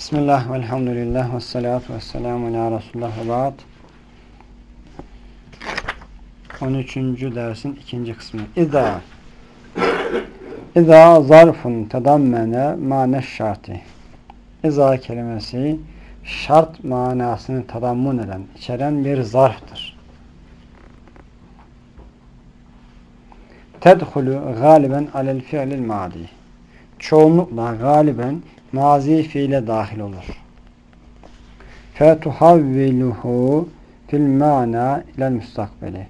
Bismillah, velhamdülillah, ve salatu ve selamu ala Resulullah ve ba'd. 13. dersin ikinci kısmı. İza İza zarfun tedammene mane şartı. İza kelimesi şart manasını tadammun eden, içeren bir zarftır. Tedhulu galiben alel fi'lil madi. Çoğunlukla galiben mazi fiile dahil olur. Fetuhavviluhu fil mana ilel müstakbeli.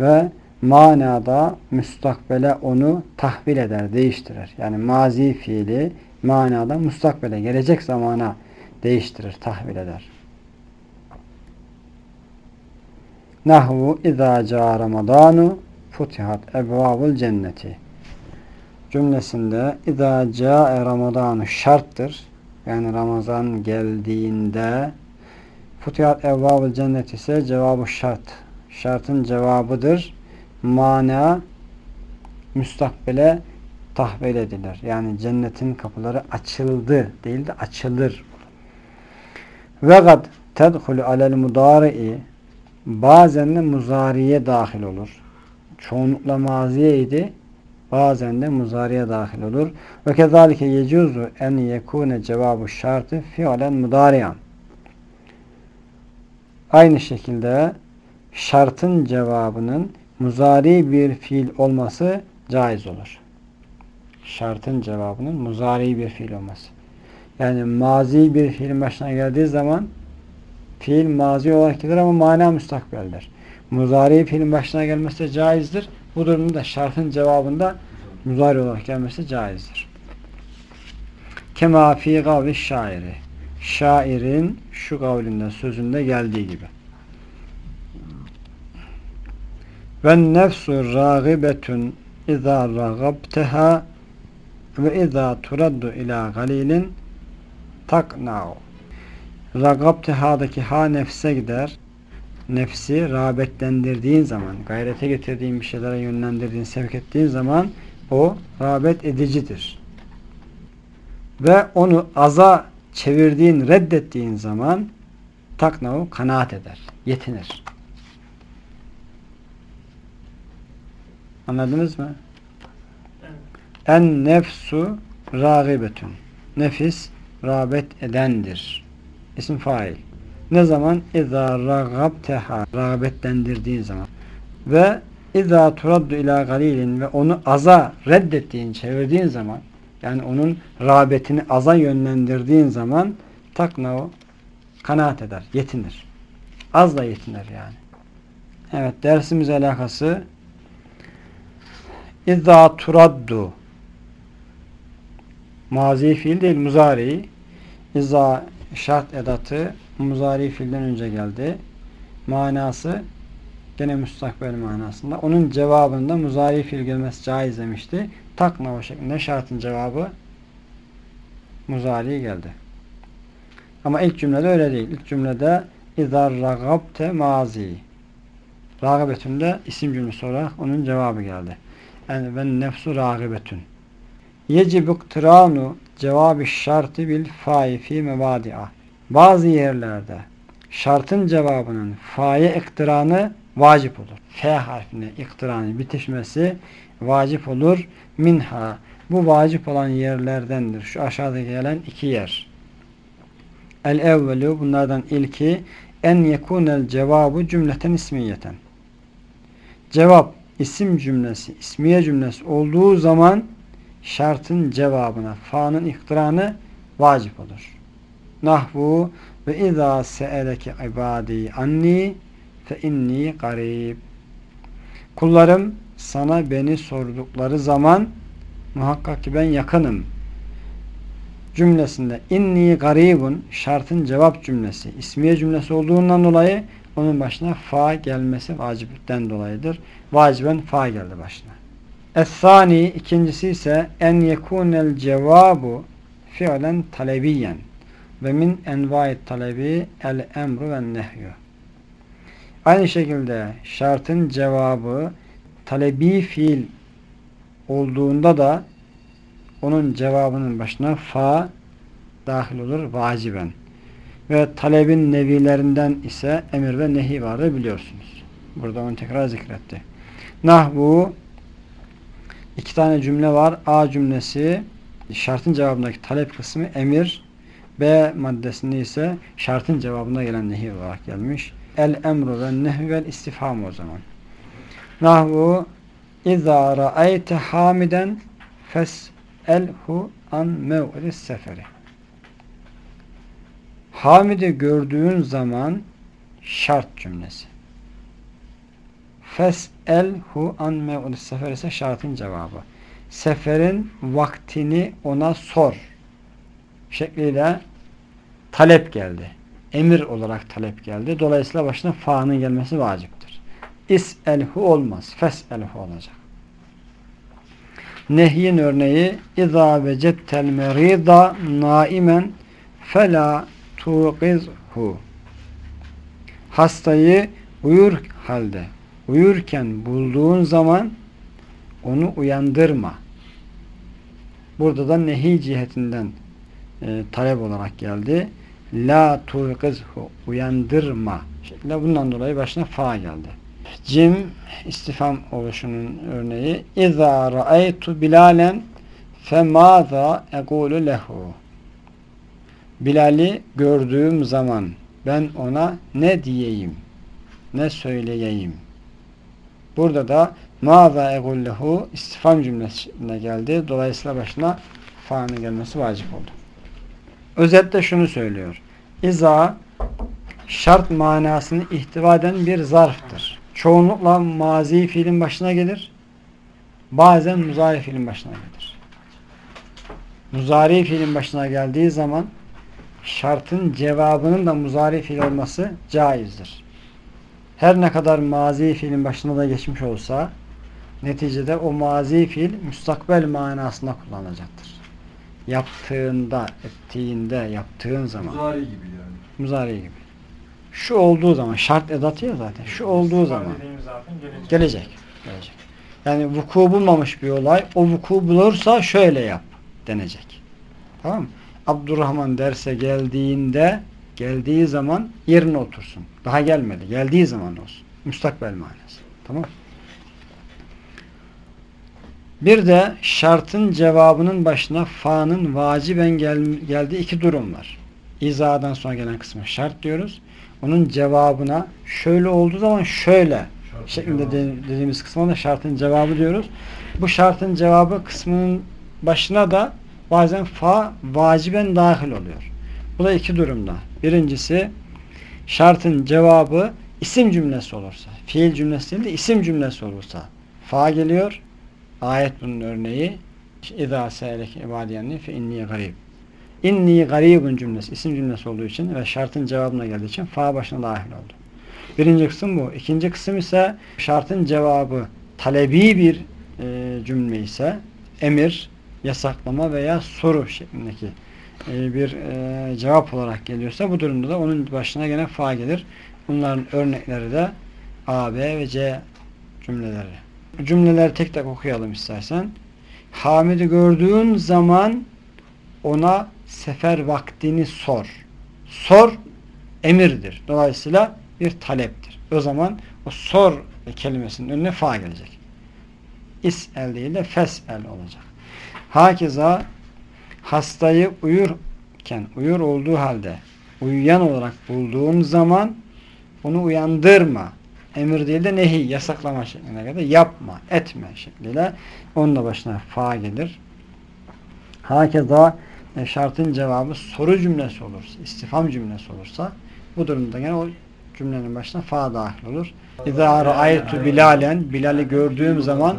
Ve manada müstakbele onu tahvil eder, değiştirir. Yani mazi fiili manada müstakbele, gelecek zamana değiştirir, tahvil eder. Nahvu izâ câ ramadanu futihat ebvâbul cenneti cümlesinde izâ câe ramadanu şarttır. Yani Ramazan geldiğinde futihat evvâbul cennet ise cevabı şart. Şartın cevabıdır. Mana müstakbele tahvil edilir. Yani cennetin kapıları açıldı değil de açılır. Ve gad tedhulu alel mudari'i bazen de muzariye dahil olur. Çoğunlukla maziyeydi. Bazen de muzariye dahil olur. Ve kezalike yecuzu en yekune cevabı şartı fiilen mudariyan. Aynı şekilde şartın cevabının muzari bir fiil olması caiz olur. Şartın cevabının muzari bir fiil olması. Yani mazi bir fiil başına geldiği zaman fiil mazi olarak gelir ama mana müstakbeldir. Muzari fiilin başına gelmesi de caizdir. Bu durumda şartın cevabında muzari olarak gelmesi caizdir. Kema fi gavli şairi. Şairin şu kavlinde sözünde geldiği gibi. Ve nefsu ragibetun izâ ragabteha ve izâ turaddu ila galilin takna'u. Ragabteha'daki ha nefse gider. Nefsi rağbetlendirdiğin zaman, gayrete getirdiğin bir şeylere yönlendirdiğin, sevk ettiğin zaman o rağbet edicidir. Ve onu aza çevirdiğin, reddettiğin zaman taknavu kanaat eder, yetinir. Anladınız mı? En nefsu rağibetün. Nefis rağbet edendir. İsim fail. Ne zaman? İzâ ragabteha. Rağbetlendirdiğin zaman. Ve İzâ turaddu ila galilin ve onu aza reddettiğin, çevirdiğin zaman yani onun rağbetini aza yönlendirdiğin zaman takna kanaat eder, yetinir. Azla yetinir yani. Evet dersimiz alakası İzâ turaddu mazi fiil değil muzari İzâ şart edatı muzari fiilden önce geldi. Manası gene müstakbel manasında. Onun cevabında muzari fiil gelmesi caiz demişti. Takma o şeklinde şartın cevabı muzari geldi. Ama ilk cümlede öyle değil. İlk cümlede izar ragabte mazi. Ragabetünde isim cümlesi olarak onun cevabı geldi. Yani ben nefsu ragibetün. Yecib iktiranu cevabı şartı bil fai fi mevadi'a. Bazı yerlerde şartın cevabının fa'ya iktiranı vacip olur. F harfine iktiranı bitişmesi vacip olur. Minha bu vacip olan yerlerdendir. Şu aşağıda gelen iki yer. El evvelu bunlardan ilki en yekunel cevabı cümleten ismiyeten. Cevap isim cümlesi, ismiye cümlesi olduğu zaman şartın cevabına fa'nın iktiranı vacip olur. Nahvu ve izâ se'eleke ibâdî anni fe inni garib. Kullarım sana beni sordukları zaman muhakkak ki ben yakınım cümlesinde inni garibun şartın cevap cümlesi ismiye cümlesi olduğundan dolayı onun başına fa gelmesi vacipten dolayıdır. Vaciben fa geldi başına. Es-sani ikincisi ise en yekunel cevabu fiilen talebiyen ve min enva'it talebi el emru ve nehyu. Aynı şekilde şartın cevabı talebi fiil olduğunda da onun cevabının başına fa dahil olur vaciben. Ve talebin nevilerinden ise emir ve nehi vardır biliyorsunuz. Burada onu tekrar zikretti. Nahvu iki tane cümle var. A cümlesi şartın cevabındaki talep kısmı emir. B maddesinde ise şartın cevabına gelen nehi olarak gelmiş. El emru ve nehü vel istifham o zaman. Nahvu İzâ ra'ayte hamiden fes'elhu an mev'idis seferi. Hamid'i gördüğün zaman şart cümlesi. Fes'elhu an mev'idis sefer ise şartın cevabı. Seferin vaktini ona sor. Şekliyle talep geldi. Emir olarak talep geldi. Dolayısıyla başına fa'nın gelmesi vaciptir. İs'elhu olmaz. Fes'elhu olacak. Nehyin örneği İzâ vecettel merîda naimen felâ tuqizhu Hastayı uyur halde uyurken bulduğun zaman onu uyandırma. Burada da nehi cihetinden e, talep olarak geldi. La tuqizhu uyandırma. Şeklinde bundan dolayı başına fa geldi. Cim istifam oluşunun örneği İzâ ra'aytu Bilalen femâzâ egûlü lehu Bilal'i gördüğüm zaman ben ona ne diyeyim? Ne söyleyeyim? Burada da mâzâ egûlü lehu istifam cümlesine geldi. Dolayısıyla başına fa'nın gelmesi vacip oldu. Özetle şunu söylüyor. İza şart manasını ihtiva eden bir zarftır. Çoğunlukla mazi fiilin başına gelir. Bazen muzari fiilin başına gelir. Muzari fiilin başına geldiği zaman şartın cevabının da muzari fiil olması caizdir. Her ne kadar mazi fiilin başına da geçmiş olsa neticede o mazi fiil müstakbel manasında kullanılacaktır. Yaptığında, ettiğinde, yaptığın zaman. Muzari gibi yani. Muzari gibi. Şu olduğu zaman, şart edatı ya zaten. Şu olduğu zaman. Dediğimiz zaten gelecek. Gelecek. Gelecek. Yani vuku bulmamış bir olay. O vuku bulursa şöyle yap denecek. Tamam mı? Abdurrahman derse geldiğinde geldiği zaman yerine otursun. Daha gelmedi. Geldiği zaman olsun. Müstakbel manası. Tamam mı? Bir de şartın cevabının başına fa'nın vaciben gel geldiği iki durum var. İzadan sonra gelen kısmı şart diyoruz. Onun cevabına şöyle olduğu zaman şöyle Şartın şeklinde de- dediğimiz kısma da şartın cevabı diyoruz. Bu şartın cevabı kısmının başına da bazen fa vaciben dahil oluyor. Bu da iki durumda. Birincisi şartın cevabı isim cümlesi olursa, fiil cümlesi değil de isim cümlesi olursa fa geliyor. Ayet bunun örneği. İzâ se'eleke ibâdiyenni fe inni garib. İnni garibun cümlesi isim cümlesi olduğu için ve şartın cevabına geldiği için fa başına dahil oldu. Birinci kısım bu. İkinci kısım ise şartın cevabı talebi bir e, cümle ise emir, yasaklama veya soru şeklindeki e, bir e, cevap olarak geliyorsa bu durumda da onun başına gene fa gelir. Bunların örnekleri de A, B ve C cümleleri. Bu cümleleri tek tek okuyalım istersen. Hamid'i gördüğün zaman ona sefer vaktini sor. Sor emirdir. Dolayısıyla bir taleptir. O zaman o sor kelimesinin önüne fa gelecek. İs'el değil de fes'el olacak. Hakeza hastayı uyurken, uyur olduğu halde uyuyan olarak bulduğun zaman onu uyandırma. Emir değil de nehi, yasaklama şeklinde kadar yapma, etme şekliyle onun da başına fa gelir. Hakeza e, şartın cevabı soru cümlesi olursa, istifam cümlesi olursa bu durumda gene o cümlenin başına fa dahil olur. İzâ ra'aytu Bilalen Bilal'i gördüğüm zaman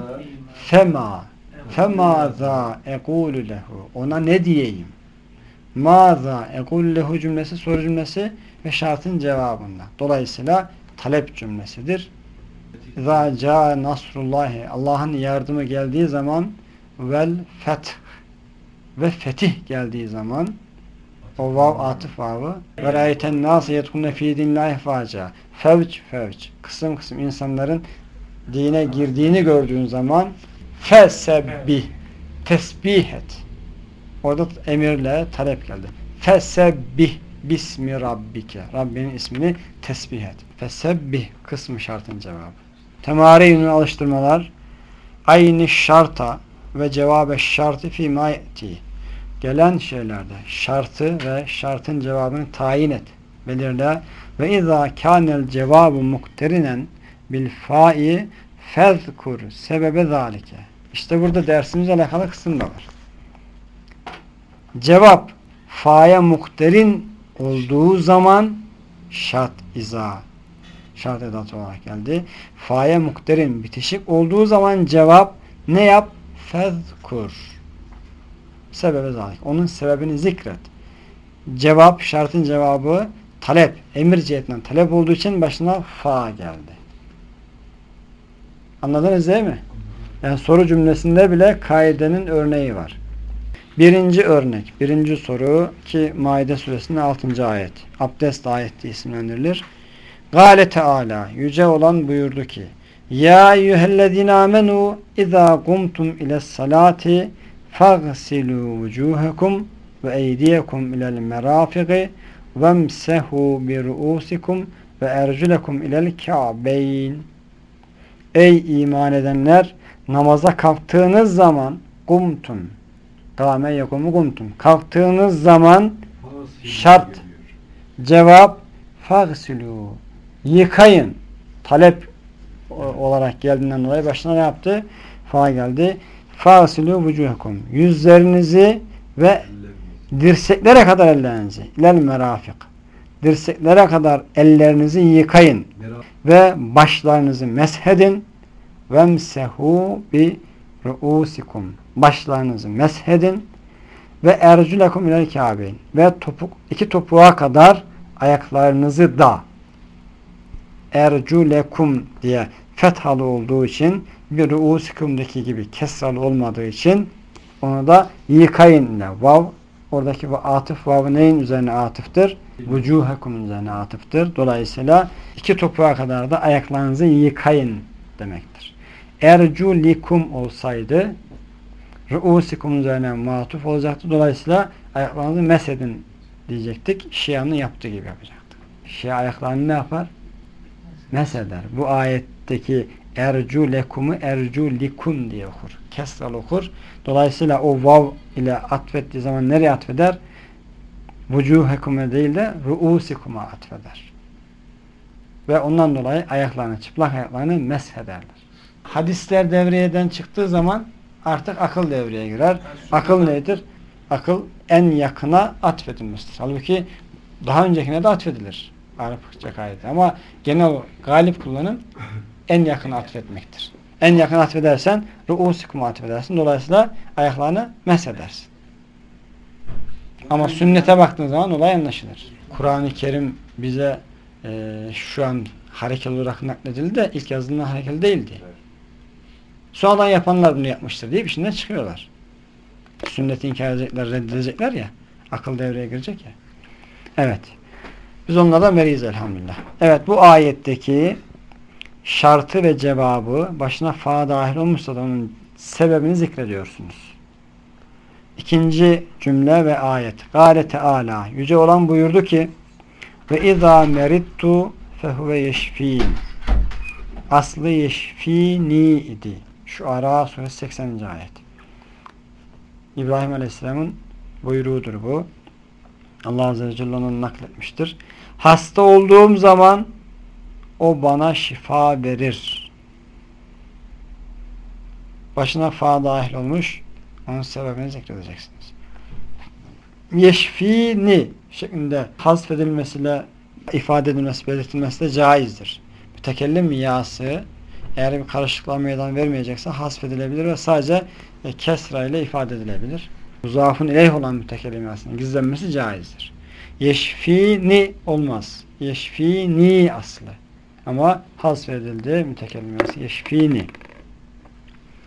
fema femâzâ ekûlü lehu ona ne diyeyim? Mâzâ ekûlü lehu cümlesi soru cümlesi ve şartın cevabında. Dolayısıyla talep cümlesidir. İzâ câ nasrullahi Allah'ın yardımı geldiği zaman vel feth ve fetih geldiği zaman o vav atıf vavı ve râyeten nâsı yedhulne fî dinlâhi fâca fevç fevç kısım kısım insanların dine girdiğini gördüğün zaman fesebbih tesbih et orada emirle talep geldi Fesebbih bismi rabbike. Rabbinin ismini tesbih et. Fesebbih kısmı şartın cevabı. Temari yönlü alıştırmalar aynı şarta ve cevabı şartı fi ma Gelen şeylerde şartı ve şartın cevabını tayin et. Belirle. Ve izâ kânel cevabı mukterinen bil fa'i fezkur sebebe zalike. İşte burada dersimizle alakalı kısım da var. Cevap fa'ya mukterin olduğu zaman şart iza şart edat olarak geldi. Fa'ya mukterin bitişik olduğu zaman cevap ne yap? Fezkur. Sebebe zalik. Onun sebebini zikret. Cevap, şartın cevabı talep, emir cihetinden talep olduğu için başına fa geldi. Anladınız değil mi? Yani soru cümlesinde bile kaidenin örneği var. Birinci örnek, birinci soru ki Maide suresinin 6. ayet. Abdest ayeti isimlendirilir. Gale Teala, yüce olan buyurdu ki Ya eyyühellezine amenu izâ kumtum ile salati fagsilû vucuhekum ve eydiyekum ilel merafiki vemsehu bi ruusikum ve erculekum ilel ka'beyn Ey iman edenler namaza kalktığınız zaman kumtum. Kâme yekumu kumtum. Kalktığınız zaman şart. cevap fagsilû yıkayın talep olarak geldiğinden dolayı başına ne yaptı? Fa geldi. Fasilu vucuhakum. Yüzlerinizi ve dirseklere kadar ellerinizi. İlel merafik. Dirseklere kadar ellerinizi yıkayın. Ve başlarınızı meshedin. Vemsehu bi ruusikum. Başlarınızı meshedin. Ve erculekum ilel kâbeyn. Ve topuk, iki topuğa kadar ayaklarınızı da erculekum diye fethalı olduğu için bir ruusikumdaki gibi kesralı olmadığı için onu da yıkayın ile vav oradaki bu atıf vav neyin üzerine atıftır? Vucuhakum üzerine atıftır. Dolayısıyla iki topuğa kadar da ayaklarınızı yıkayın demektir. Erculikum olsaydı ruusikum üzerine matuf olacaktı. Dolayısıyla ayaklarınızı mesedin diyecektik. Şia'nın yaptığı gibi yapacaktık. Şia ayaklarını ne yapar? Meseder. Bu ayetteki ercu lekumu ercu likun diye okur. Kesral okur. Dolayısıyla o vav ile atfettiği zaman nereye atfeder? Vucuhekume değil de ruusikuma atfeder. Ve ondan dolayı ayaklarını, çıplak ayaklarını meshederler. Hadisler devriyeden çıktığı zaman artık akıl devreye girer. Akıl nedir? Akıl en yakına atfedilmiştir. Halbuki daha öncekine de atfedilir. Arapça kaydı. Ama genel galip kullanım en yakın atfetmektir. En yakın atfedersen ru'usikum atfedersin. Dolayısıyla ayaklarını mesedersin. Ama sünnete baktığın zaman olay anlaşılır. Kur'an-ı Kerim bize e, şu an harekeli olarak nakledildi de ilk yazılan harekeli değildi. Sonradan yapanlar bunu yapmıştır diye işinden çıkıyorlar. Sünneti inkar edecekler, reddedecekler ya. Akıl devreye girecek ya. Evet. Biz onlardan veriyiz elhamdülillah. Evet bu ayetteki şartı ve cevabı başına fa dahil olmuşsa da onun sebebini zikrediyorsunuz. İkinci cümle ve ayet. Gale Teala yüce olan buyurdu ki ve izâ merittu fehuve yeşfîn aslı yeşfîni idi. Şu Ara suresi 80. ayet. İbrahim Aleyhisselam'ın buyruğudur bu. Allah Azze ve Celle onu nakletmiştir. Hasta olduğum zaman o bana şifa verir. Başına fa dahil olmuş. Onun sebebini zikredeceksiniz. Yeşfini şeklinde hasfedilmesiyle ifade edilmesi, belirtilmesi de caizdir. Mütekellim miyası eğer bir karışıklığa meydan vermeyecekse hasfedilebilir ve sadece e, kesra ile ifade edilebilir. Muzafın ileyh olan mütekellim miyasının gizlenmesi caizdir. Yeşfini olmaz. Yeşfini aslı. Ama hasfedildi mütekellimiyası. Yeşfini.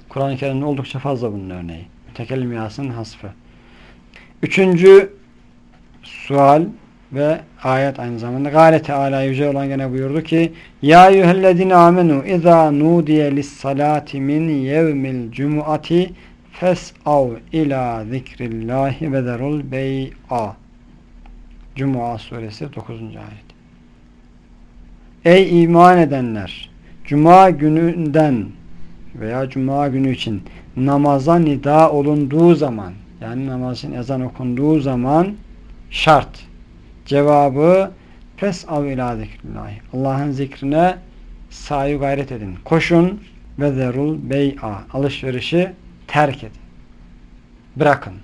Kur'an-ı Kerim'de oldukça fazla bunun örneği. Mütekellimiyasının hasfı. Üçüncü sual ve ayet aynı zamanda Gale Teala yüce olan gene buyurdu ki Ya eyyühellezine amenu izâ nudiye lissalati min yevmil cumuati fes'av ila zikrillahi ve zerul bey'a Cuma suresi 9. ayet. Ey iman edenler! Cuma gününden veya cuma günü için namaza nida olunduğu zaman yani namazın ezan okunduğu zaman şart. Cevabı pes av ila zikrillahi. Allah'ın zikrine sahi gayret edin. Koşun ve zerul bey'a. Alışverişi terk edin. Bırakın.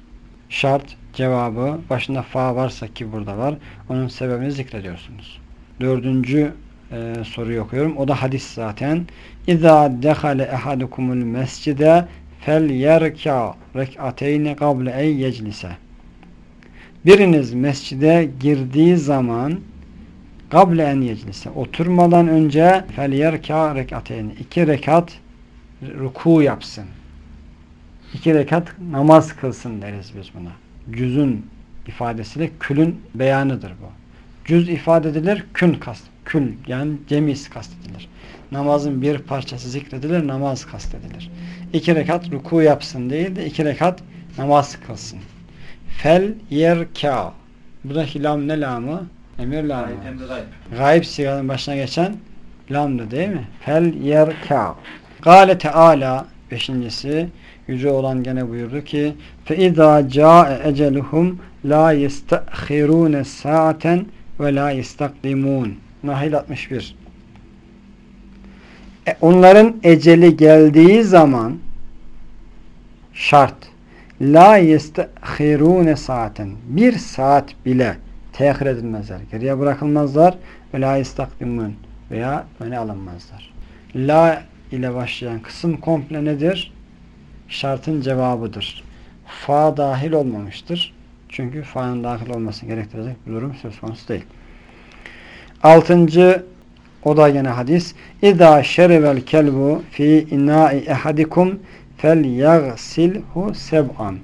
Şart cevabı başında fa varsa ki burada var. Onun sebebini zikrediyorsunuz. Dördüncü e, soruyu okuyorum. O da hadis zaten. İza dehale ehadukumul mescide fel yerka rek'ateyni kable ey yeclise. Biriniz mescide girdiği zaman kable en yeclise oturmadan önce fel yerka rek'ateyni iki rekat ruku yapsın. İki rekat namaz kılsın deriz biz buna. Cüzün ifadesiyle külün beyanıdır bu. Cüz ifade edilir, kün kast. Kül yani cemis kastedilir. Namazın bir parçası zikredilir, namaz kastedilir. İki rekat ruku yapsın değil de iki rekat namaz kılsın. Fel yerka. Buradaki lam ne lamı? Emir lamı. Gayb siganın başına geçen lamdı değil mi? Fel yerka. Gale Teala beşincisi yüce olan gene buyurdu ki فَاِذَا جَاءَ اَجَلُهُمْ لَا يَسْتَأْخِرُونَ سَاعَةً وَلَا يَسْتَقْدِمُونَ Nahil 61 e, Onların eceli geldiği zaman şart la yestehirune saaten bir saat bile tehir edilmezler. Geriye bırakılmazlar ve la yestakdimun veya öne alınmazlar. La ile başlayan kısım komple nedir? Şartın cevabıdır. Fa dahil olmamıştır. Çünkü fa'nın dahil olmasını gerektirecek bir durum söz konusu değil. Altıncı o da yine hadis. İza şerivel kelbu fi ina'i ehadikum fel yagsilhu seb'an.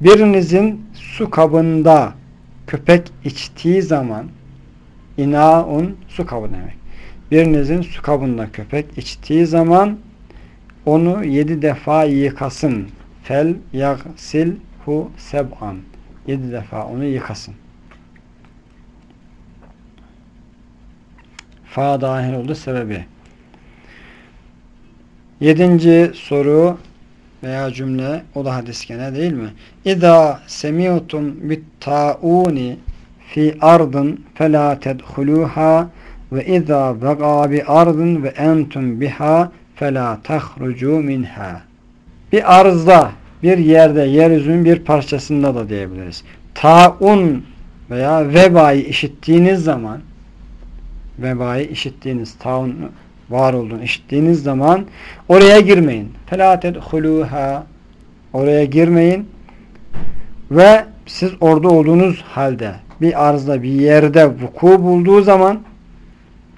Birinizin su kabında köpek içtiği zaman inaun su kabı demek. Birinizin su kabında köpek içtiği zaman onu yedi defa yıkasın. Fel yagsilhu seb'an. Yedi defa onu yıkasın. Fa dahil oldu sebebi. Yedinci soru veya cümle o da hadis gene değil mi? İza semi'tum bit ta'uni fi ardın fela tedhuluha ve izâ vegâ bi ardın ve entum biha fela tahrucu minha. Bir arzda, bir yerde, yeryüzünün bir parçasında da diyebiliriz. Taun veya vebayı işittiğiniz zaman vebayı işittiğiniz, taun var olduğunu işittiğiniz zaman oraya girmeyin. فَلَا تَدْخُلُوهَا Oraya girmeyin ve siz orada olduğunuz halde bir arzda bir yerde vuku bulduğu zaman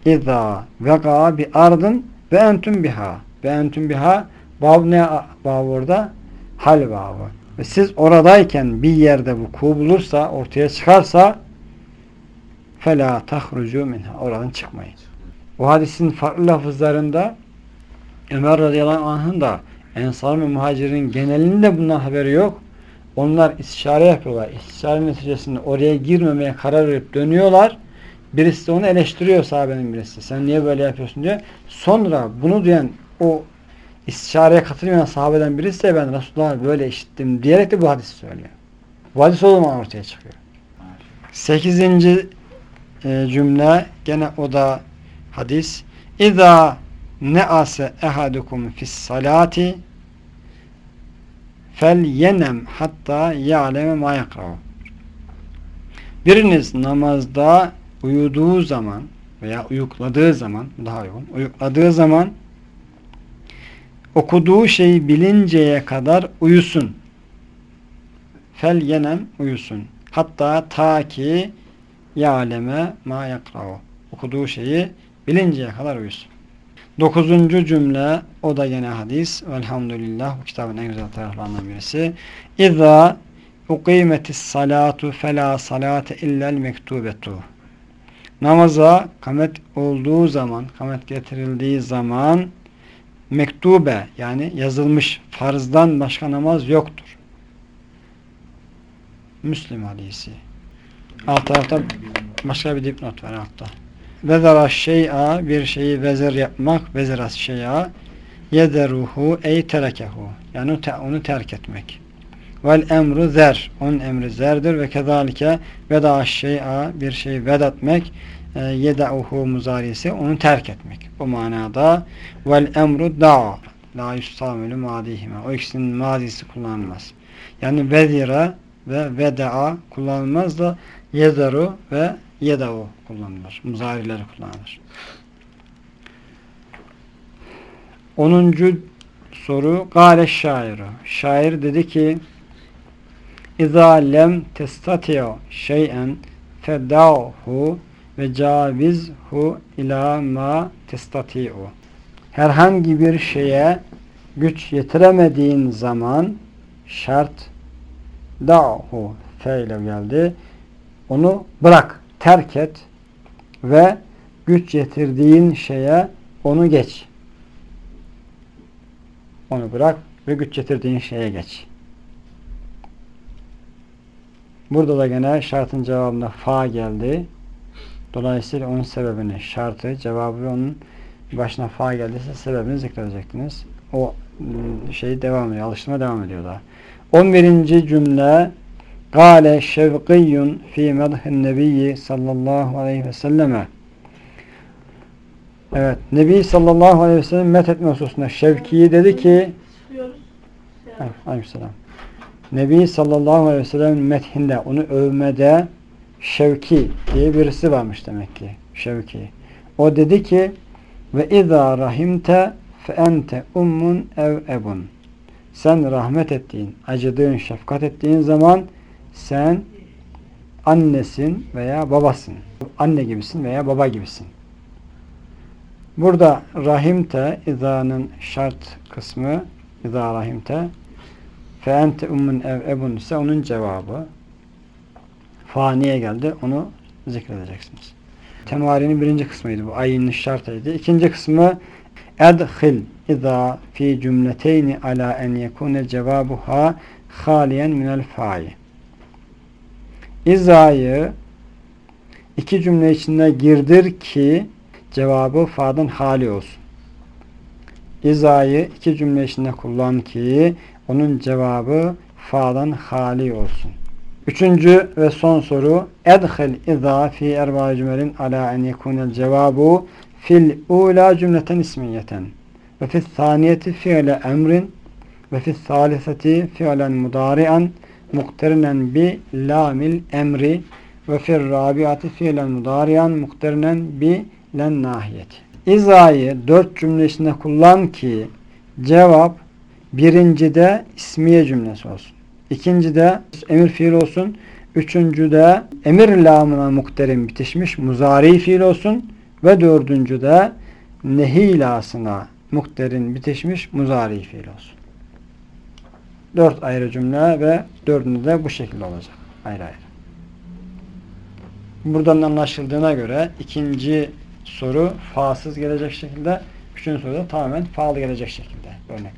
اِذَا vega bir ardın ve entüm biha. Ve entüm biha. Vav ne vav orada? Hal vavı. Ve siz oradayken bir yerde vuku bulursa, ortaya çıkarsa fela tahrucu minha. Oradan çıkmayın. Bu hadisin farklı lafızlarında Ömer radıyallahu anh'ın da Ensar ve Muhacir'in genelinde bundan haberi yok. Onlar istişare yapıyorlar. İstişare neticesinde oraya girmemeye karar verip dönüyorlar. Birisi de onu eleştiriyor sahabenin birisi. Sen niye böyle yapıyorsun diyor. Sonra bunu duyan o istişareye katılmayan sahabeden birisi de ben Resulullah böyle işittim diyerek de bu hadisi söylüyor. Bu hadis o zaman ortaya çıkıyor. Sekizinci e, cümle gene o da hadis. İza ne'ase ehadukum fis salati fel yenem hatta ya'leme ma yakrav. Biriniz namazda uyuduğu zaman veya uyukladığı zaman daha uygun, uyukladığı zaman okuduğu şeyi bilinceye kadar uyusun. Fel yenem uyusun. Hatta ta ki ya'leme ma yakrav. Okuduğu şeyi bilinceye kadar uyusun. Dokuzuncu cümle o da yine hadis. Velhamdülillah bu kitabın en güzel taraflarından birisi. İza uqimetis salatu fela salate illel mektubetu. Namaza kamet olduğu zaman, kamet getirildiği zaman mektube yani yazılmış farzdan başka namaz yoktur. Müslim hadisi. Alt tarafta başka bir dipnot var altta. Vezara şey'a bir şeyi vezir yapmak, veziras şey'a yederuhu ey terekehu. Yani onu terk etmek. Vel emru zer. Onun emri zerdir ve kezalike veda şey'a bir şeyi vedatmek e, yedauhu muzarisi onu terk etmek. Bu manada vel emru da la yustamilü madihime. O ikisinin mazisi kullanılmaz. Yani vezira ve veda kullanılmaz da yedaru ve yedau kullanılır. Muzarileri kullanılır. 10. soru Gale şairu. Şair dedi ki Lem testati'u şey'en feda'hu ve cavizhu ila ma testati'u. Herhangi bir şeye güç yetiremediğin zaman şart da'hu feyle geldi. Onu bırak, terk et ve güç yetirdiğin şeye onu geç. Onu bırak ve güç yetirdiğin şeye geç. Burada da gene şartın cevabında fa geldi. Dolayısıyla onun sebebini, şartı, cevabı onun başına fa geldiyse sebebini zikredecektiniz. O ıı, şey devam ediyor, alıştırma devam ediyor daha. 11. cümle Gale şevkiyyun fi medhin nebiyyi sallallahu aleyhi ve selleme Evet, Nebi sallallahu aleyhi ve sellem methetme hususunda Şevki'yi dedi ki. Aleykümselam. Nebi sallallahu aleyhi ve sellem methinde, onu övmede Şevki diye birisi varmış demek ki. Şevki. O dedi ki ve izâ rahimte fe ente ummun ev ebun. Sen rahmet ettiğin, acıdığın, şefkat ettiğin zaman sen annesin veya babasın. Anne gibisin veya baba gibisin. Burada rahimte iza'nın şart kısmı izâ rahimte fe ente ummun ev ebun ise onun cevabı faniye geldi. Onu zikredeceksiniz. Temarinin birinci kısmıydı bu. Ayinli şartıydı. İkinci kısmı edhil izâ fi cümleteyni ala en yekune cevabuha haliyen minel fa'i. İza'yı iki cümle içinde girdir ki cevabı fa'dan hali olsun. İza'yı iki cümle içinde kullan ki onun cevabı fa'dan hali olsun. Üçüncü ve son soru edhil izâ fi erba cümelin ala en yekunel cevabu fil ula cümleten ismiyeten ve fil saniyeti fiile emrin ve fil saliseti fiilen mudari'an mukterinen bi lamil emri ve fil rabiati fiilen mudari'an mukterinen bi len nahiyeti. İza'yı dört cümle içinde kullan ki cevap birincide ismiye cümlesi olsun. İkincide emir fiil olsun. Üçüncüde emir lamına mukterin bitişmiş muzari fiil olsun. Ve dördüncüde nehi lasına mukterin bitişmiş muzari fiil olsun. Dört ayrı cümle ve dördünde de bu şekilde olacak. Ayrı ayrı. Buradan anlaşıldığına göre ikinci soru fasız gelecek şekilde, üçüncü soru da tamamen faalı gelecek şekilde örnek.